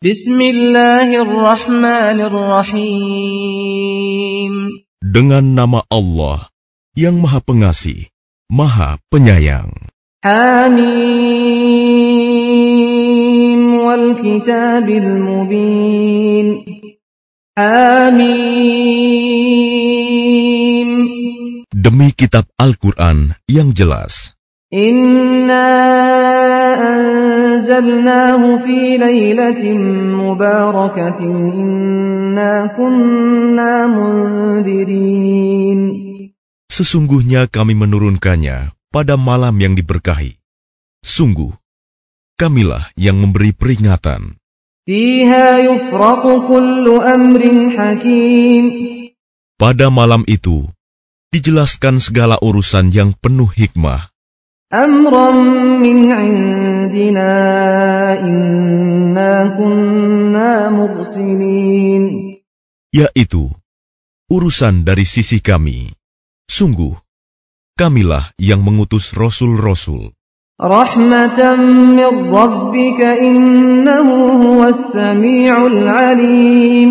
Bismillahirrahmanirrahim. Dengan nama Allah yang Maha Pengasih, Maha Penyayang. Hamim wal kitabil mubin. Hamim. Demi kitab Al-Quran yang jelas. Inna anzalnahu fi mubarakatin inna kunna mundirin. Sesungguhnya kami menurunkannya pada malam yang diberkahi. Sungguh, kamilah yang memberi peringatan. Fiha yufraqu kullu amrin hakim. Pada malam itu, dijelaskan segala urusan yang penuh hikmah. أمرا من عندنا إنا كنا مرسلين Yaitu, urusan dari sisi kami. Sungguh, kamilah yang mengutus Rasul-Rasul. رحمة من ربك إنه هو السميع العليم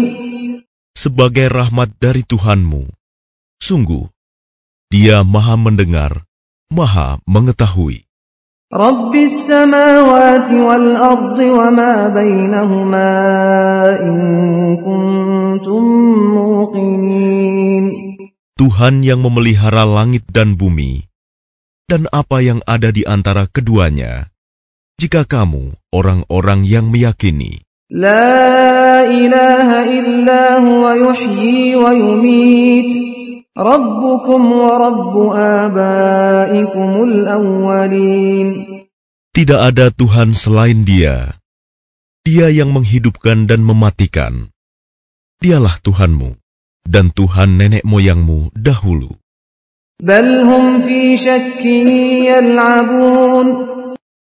Sebagai rahmat dari Tuhanmu. Sungguh, dia maha mendengar, Maha mengetahui. Tuhan yang memelihara langit dan bumi, dan apa yang ada di antara keduanya, jika kamu orang-orang yang meyakini. La ilaha illa huwa yuhyi wa yumit. Tidak ada Tuhan selain Dia. Dia yang menghidupkan dan mematikan. Dialah Tuhanmu dan Tuhan nenek moyangmu dahulu.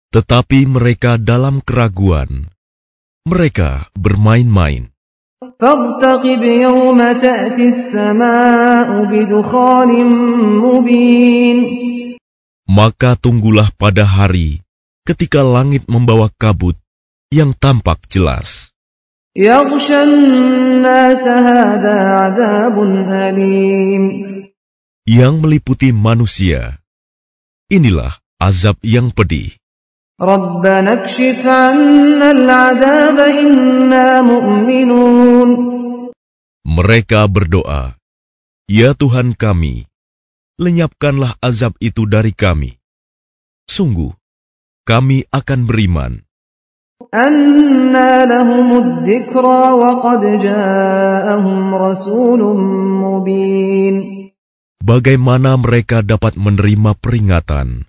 Tetapi mereka dalam keraguan. Mereka bermain-main. فارتقب يوم تأتي السماء بدخان مبين Maka tunggulah pada hari ketika langit membawa kabut yang tampak jelas. يغشى الناس هذا عذاب أليم Yang meliputi manusia. Inilah azab yang pedih. ربنا اكشف عنا العذاب إنا مؤمنون Mereka berdoa, Ya Tuhan kami, lenyapkanlah azab itu dari kami. Sungguh, kami akan beriman. أنى لهم الذكرى وقد جاءهم رسول مبين Bagaimana mereka dapat menerima peringatan?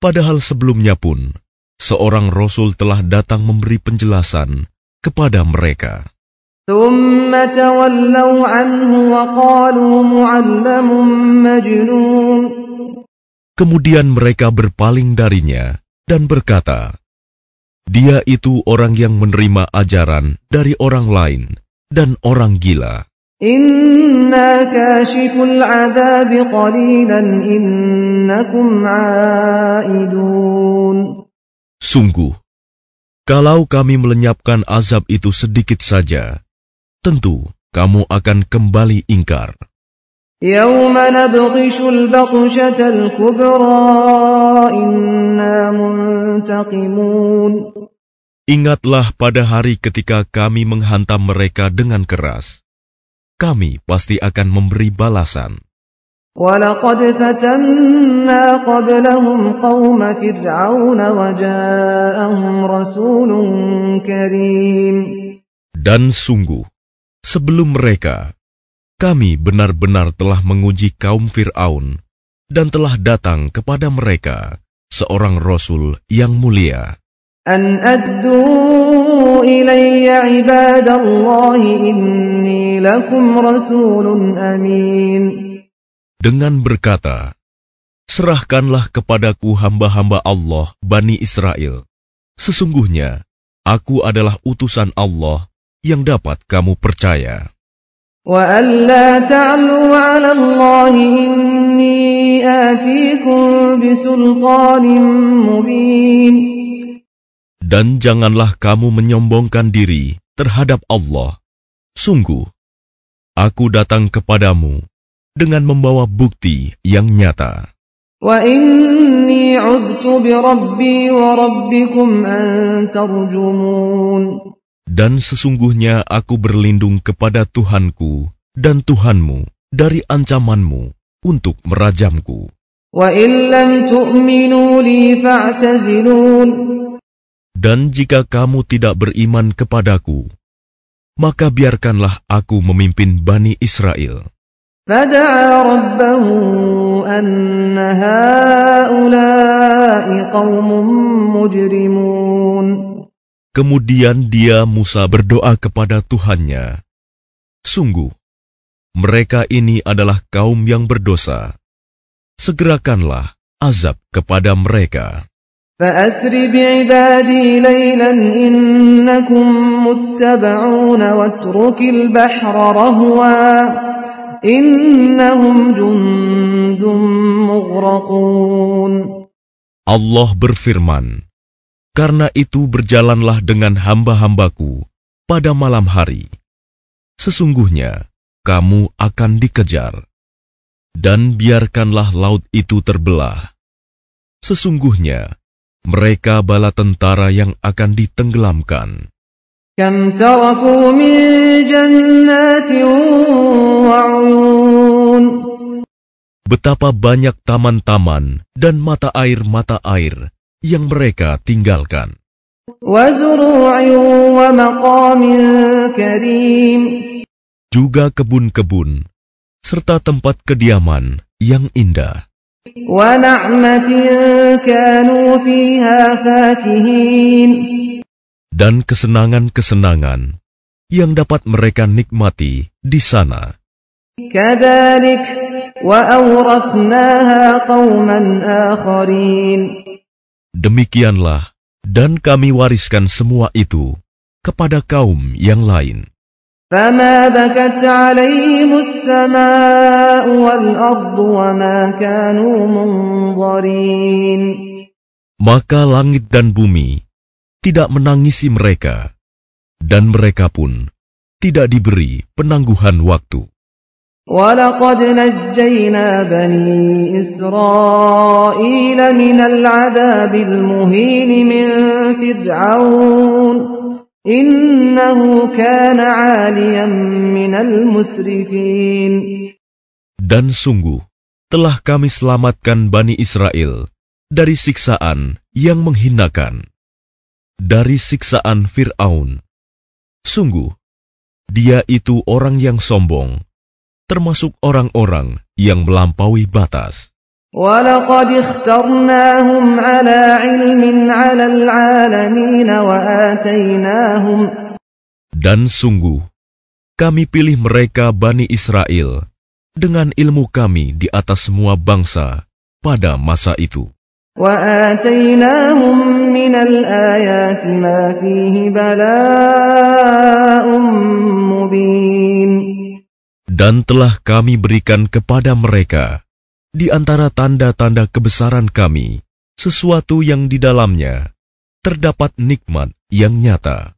Padahal sebelumnya pun, seorang Rasul telah datang memberi penjelasan kepada mereka. Kemudian mereka berpaling darinya dan berkata, Dia itu orang yang menerima ajaran dari orang lain dan orang gila. Inna kashiful adabi qalilan inna Sungguh, kalau kami melenyapkan azab itu sedikit saja, tentu kamu akan kembali ingkar. Ingatlah pada hari ketika kami menghantam mereka dengan keras. Kami pasti akan memberi balasan. ولقد فتنا قبلهم قوم فرعون وجاءهم رسول كريم Dan sungguh, sebelum mereka, kami benar-benar telah menguji kaum Fir'aun dan telah datang kepada mereka seorang Rasul yang mulia. أن أدوا إلي عباد الله إني لكم رسول أمين dengan berkata, Serahkanlah kepadaku hamba-hamba Allah, Bani Israel. Sesungguhnya, aku adalah utusan Allah yang dapat kamu percaya. Dan janganlah kamu menyombongkan diri terhadap Allah. Sungguh, aku datang kepadamu dengan membawa bukti yang nyata. Dan sesungguhnya aku berlindung kepada Tuhanku dan Tuhanmu dari ancamanmu untuk merajamku. Dan jika kamu tidak beriman kepadaku, maka biarkanlah aku memimpin Bani Israel. فدعا ربه أن هؤلاء قوم مجرمون Kemudian dia Musa berdoa kepada Tuhannya, "Sungguh, mereka ini adalah kaum yang berdosa. Segerakanlah azab kepada mereka." فأسر بعبادي ليلا إنكم متبعون واترك البحر رهوا Allah berfirman Karena itu berjalanlah dengan hamba-hambaku pada malam hari. Sesungguhnya kamu akan dikejar dan biarkanlah laut itu terbelah. Sesungguhnya mereka bala tentara yang akan ditenggelamkan. Kam min jannatin betapa banyak taman-taman dan mata air-mata air yang mereka tinggalkan. Juga kebun-kebun, serta tempat kediaman yang indah. Dan kesenangan-kesenangan yang dapat mereka nikmati di sana. Demikianlah, dan kami wariskan semua itu kepada kaum yang lain. Maka langit dan bumi tidak menangisi mereka, dan mereka pun tidak diberi penangguhan waktu. ولقد نجينا بني إسرائيل من العذاب المهين من فرعون إنه كان عاليا من المسرفين Dan sungguh, telah kami selamatkan Bani Israel dari siksaan yang menghinakan, dari siksaan Fir'aun. Sungguh, dia itu orang yang sombong, termasuk orang-orang yang melampaui batas. ولقد اخترناهم على علم على العالمين وآتيناهم Dan sungguh, kami pilih mereka Bani Israel dengan ilmu kami di atas semua bangsa pada masa itu. وآتيناهم من الآيات ما فيه بلاء مبين Dan telah kami berikan kepada mereka di antara tanda-tanda kebesaran kami sesuatu yang di dalamnya terdapat nikmat yang nyata.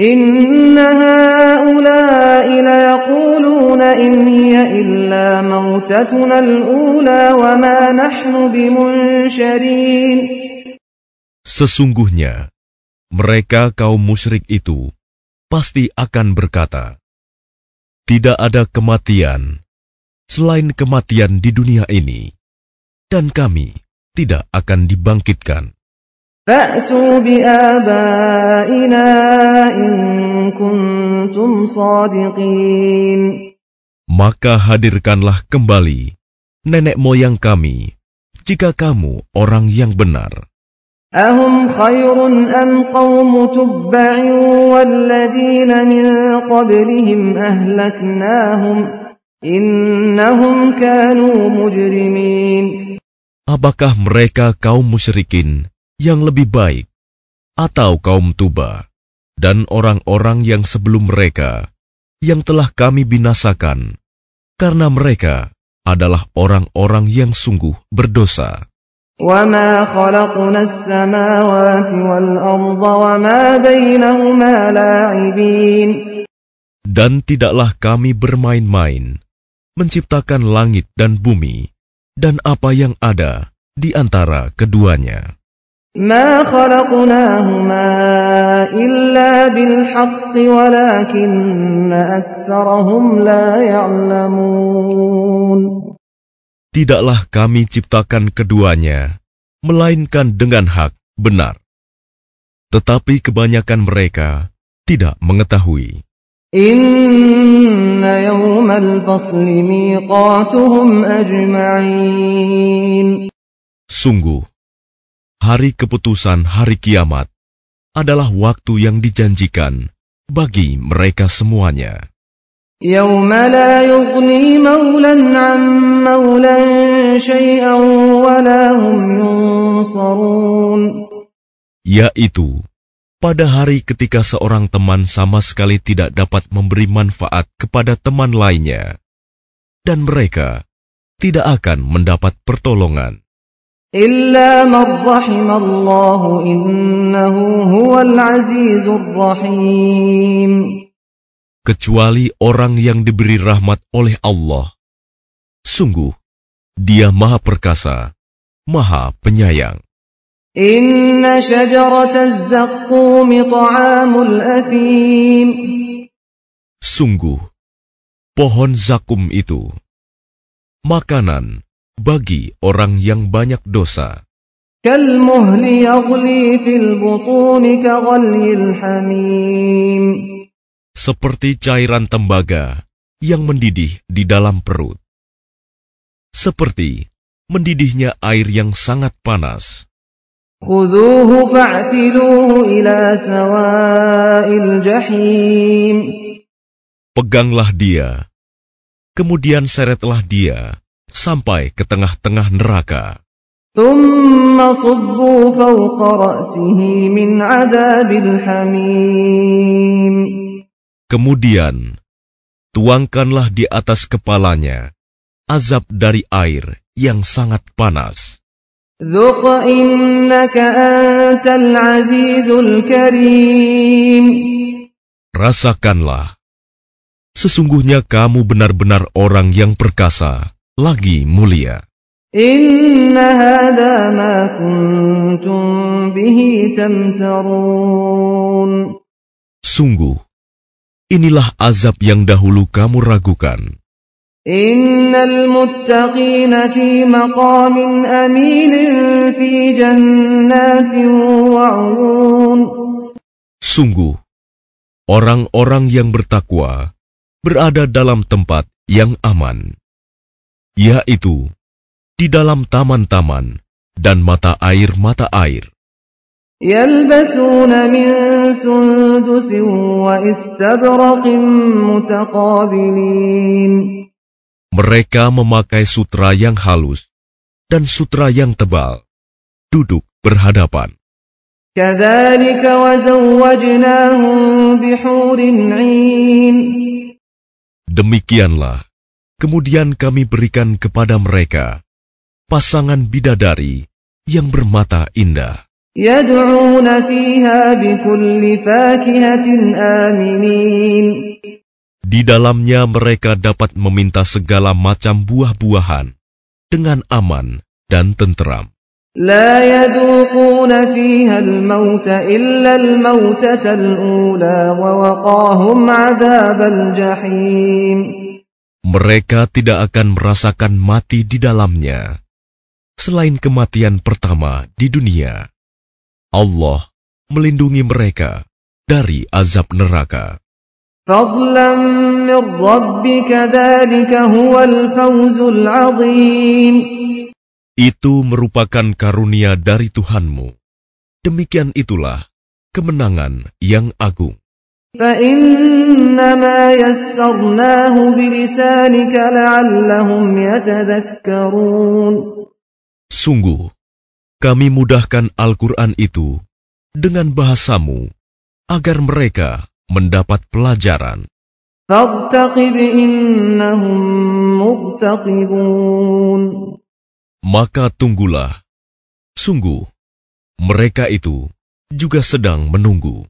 إن هؤلاء ليقولون إن هي إلا موتتنا الأولى وما نحن بمنشرين Sesungguhnya, mereka kaum musyrik itu pasti akan berkata, tidak ada kematian selain kematian di dunia ini, dan kami tidak akan dibangkitkan. Maka hadirkanlah kembali nenek moyang kami, jika kamu orang yang benar. أهم خير أم قوم تبع والذين من قبلهم أهلكناهم إنهم كانوا مجرمين Apakah mereka kaum musyrikin yang lebih baik, atau kaum Tuba, dan orang-orang yang sebelum mereka, yang telah kami binasakan, karena mereka adalah orang-orang yang sungguh berdosa. وما خلقنا السماوات والأرض وما بينهما لاعبين Dan tidaklah kami bermain-main, menciptakan langit dan bumi, dan apa yang ada di antara keduanya. ما خلقناهما إلا بالحق ولكن أكثرهم لا يعلمون tidaklah kami ciptakan keduanya, melainkan dengan hak benar. Tetapi kebanyakan mereka tidak mengetahui. Sungguh, hari keputusan hari kiamat adalah waktu yang dijanjikan bagi mereka semuanya. يوم لا يغني مولا عن مولا شيئا ولا هم ينصرون Yaitu, pada hari ketika seorang teman sama sekali tidak dapat memberi manfaat kepada teman lainnya, dan mereka tidak akan mendapat pertolongan. إلا من رحم الله إنه هو العزيز الرحيم kecuali orang yang diberi rahmat oleh Allah. Sungguh, Dia Maha Perkasa, Maha Penyayang. Inna. Sungguh, pohon zakum itu makanan bagi orang yang banyak dosa. Kalmuhli fil hamim seperti cairan tembaga yang mendidih di dalam perut, seperti mendidihnya air yang sangat panas. Peganglah dia, kemudian seretlah dia sampai ke tengah-tengah neraka. Kemudian, tuangkanlah di atas kepalanya azab dari air yang sangat panas. Rasakanlah, sesungguhnya kamu benar-benar orang yang perkasa, lagi mulia. Sungguh, inilah azab yang dahulu kamu ragukan. Sungguh, orang-orang yang bertakwa berada dalam tempat yang aman, yaitu di dalam taman-taman dan mata air-mata air. يلبسون من سندس واستبرق متقابلين Mereka memakai sutra yang halus dan sutra yang tebal, duduk berhadapan. كذلك وزوجناهم بحور عين Demikianlah, kemudian kami berikan kepada mereka pasangan bidadari yang bermata indah. يدعون فيها بكل فاكهة آمنين Di dalamnya mereka dapat meminta segala macam buah-buahan dengan aman dan tenteram. لا يذوقون فيها الموت إلا الموتة الأولى ووقاهم عذاب الجحيم Mereka tidak akan merasakan mati di dalamnya, selain kematian pertama di dunia. Allah melindungi mereka dari azab neraka. Itu merupakan karunia dari Tuhanmu. Demikian itulah kemenangan yang agung. Sungguh, kami mudahkan Al-Quran itu dengan bahasamu agar mereka mendapat pelajaran. Maka tunggulah. Sungguh, mereka itu juga sedang menunggu.